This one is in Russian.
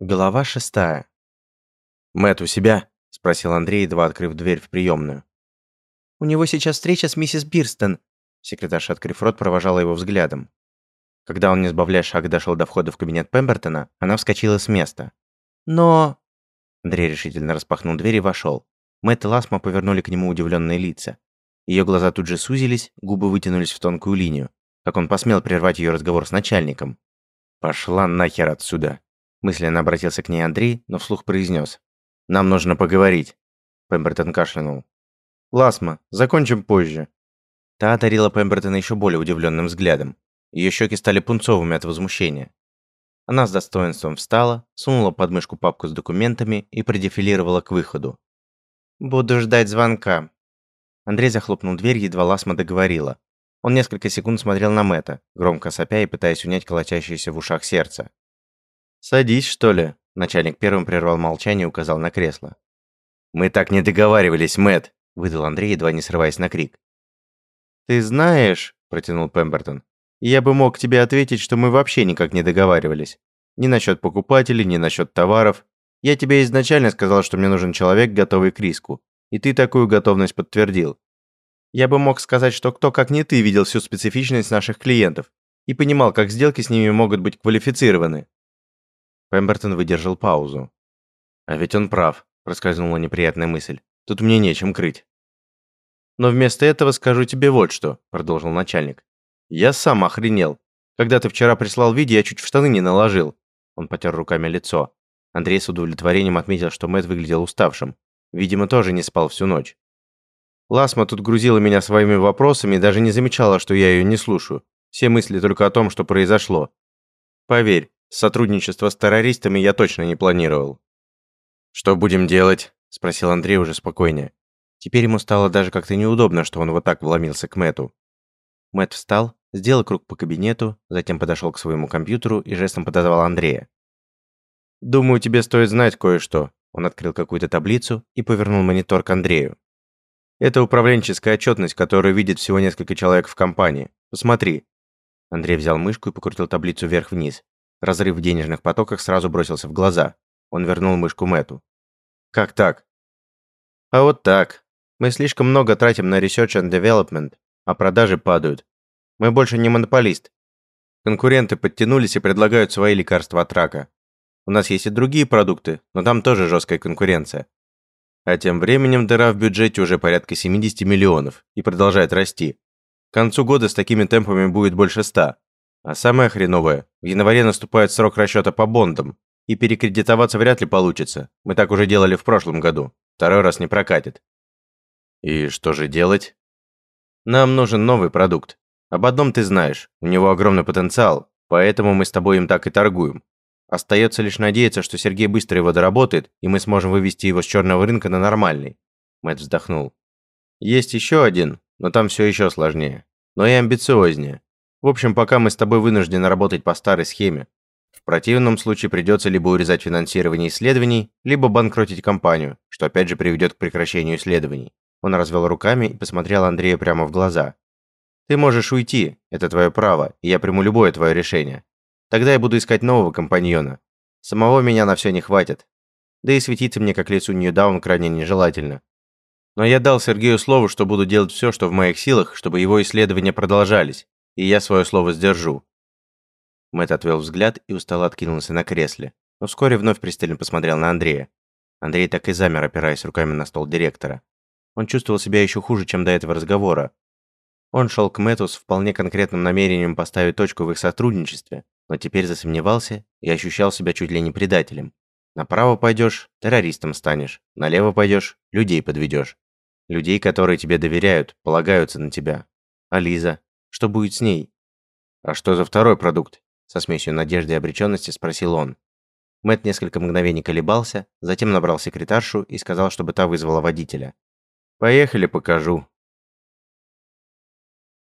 Глава шестая. «Мэтт у себя?» – спросил Андрей, едва открыв дверь в приемную. «У него сейчас встреча с миссис Бирстон», – секретарша, открыв рот, провожала его взглядом. Когда он, не сбавляя шага, дошел до входа в кабинет Пембертона, она вскочила с места. «Но...» Андрей решительно распахнул дверь и вошел. Мэтт и Ласма повернули к нему удивленные лица. Ее глаза тут же сузились, губы вытянулись в тонкую линию. Как он посмел прервать ее разговор с начальником. «Пошла нахер отсюда!» Мысленно обратился к ней Андрей, но вслух произнес. «Нам нужно поговорить». Пембертон кашлянул. «Ласма, закончим позже». Та одарила Пембертона еще более удивленным взглядом. Ее щеки стали пунцовыми от возмущения. Она с достоинством встала, сунула под мышку папку с документами и продефилировала к выходу. «Буду ждать звонка». Андрей захлопнул дверь, едва Ласма договорила. Он несколько секунд смотрел на Мэтта, громко сопя и пытаясь унять колотящееся в ушах сердце. «Садись, что ли?» Начальник первым прервал молчание и указал на кресло. «Мы так не договаривались, Мэтт!» выдал Андрей, едва не срываясь на крик. «Ты знаешь», – протянул Пембертон, – «я бы мог тебе ответить, что мы вообще никак не договаривались. Ни насчет покупателей, ни насчет товаров. Я тебе изначально сказал, что мне нужен человек, готовый к риску. И ты такую готовность подтвердил. Я бы мог сказать, что кто как не ты видел всю специфичность наших клиентов и понимал, как сделки с ними могут быть квалифицированы. Пембертон выдержал паузу. А ведь он прав, проскользнула неприятная мысль. Тут мне нечем крыть. Но вместо этого скажу тебе вот что, продолжил начальник. Я сам охренел. Когда ты вчера прислал видео, я чуть в штаны не наложил. Он потер руками лицо. Андрей с удовлетворением отметил, что Мэтт выглядел уставшим. Видимо, тоже не спал всю ночь. Ласма тут грузила меня своими вопросами и даже не замечала, что я ее не слушаю. Все мысли только о том, что произошло. Поверь, сотрудничество с террористами я точно не планировал. «Что будем делать?» – спросил Андрей уже спокойнее. Теперь ему стало даже как-то неудобно, что он вот так вломился к Мэту. Мэт встал, сделал круг по кабинету, затем подошел к своему компьютеру и жестом подозвал Андрея. «Думаю, тебе стоит знать кое-что». Он открыл какую-то таблицу и повернул монитор к Андрею. Это управленческая отчетность, которую видит всего несколько человек в компании. Посмотри. Андрей взял мышку и покрутил таблицу вверх-вниз. Разрыв в денежных потоках сразу бросился в глаза. Он вернул мышку Мэту. Как так? А вот так. Мы слишком много тратим на research and development, а продажи падают. Мы больше не монополист. Конкуренты подтянулись и предлагают свои лекарства от рака. У нас есть и другие продукты, но там тоже жесткая конкуренция. А тем временем дыра в бюджете уже порядка 70 миллионов и продолжает расти. К концу года с такими темпами будет больше 100. А самое хреновое, в январе наступает срок расчета по бондам, и перекредитоваться вряд ли получится. Мы так уже делали в прошлом году. Второй раз не прокатит. И что же делать? Нам нужен новый продукт. Об одном ты знаешь, у него огромный потенциал, поэтому мы с тобой им так и торгуем. Остается лишь надеяться, что Сергей быстро его доработает, и мы сможем вывести его с черного рынка на нормальный. Мэтт вздохнул. Есть еще один, но там все еще сложнее. Но и амбициознее. В общем, пока мы с тобой вынуждены работать по старой схеме. В противном случае придется либо урезать финансирование исследований, либо банкротить компанию, что опять же приведет к прекращению исследований. Он развел руками и посмотрел Андрею прямо в глаза. Ты можешь уйти, это твое право, и я приму любое твое решение. Тогда я буду искать нового компаньона. Самого меня на все не хватит. Да и светиться мне как лицу Ньюдаун крайне нежелательно. Но я дал Сергею слово, что буду делать все, что в моих силах, чтобы его исследования продолжались, и я свое слово сдержу. Мэтт отвел взгляд и устало откинулся на кресле, но вскоре вновь пристально посмотрел на Андрея. Андрей так и замер, опираясь руками на стол директора. Он чувствовал себя еще хуже, чем до этого разговора. Он шел к Мэтту с вполне конкретным намерением поставить точку в их сотрудничестве, но теперь засомневался и ощущал себя чуть ли не предателем. Направо пойдешь – террористом станешь, налево пойдешь – людей подведешь. Людей, которые тебе доверяют, полагаются на тебя. А Лиза? Что будет с ней? А что за второй продукт? Со смесью надежды и обреченности спросил он. Мэт несколько мгновений колебался, затем набрал секретаршу и сказал, чтобы та вызвала водителя. «Поехали, покажу»,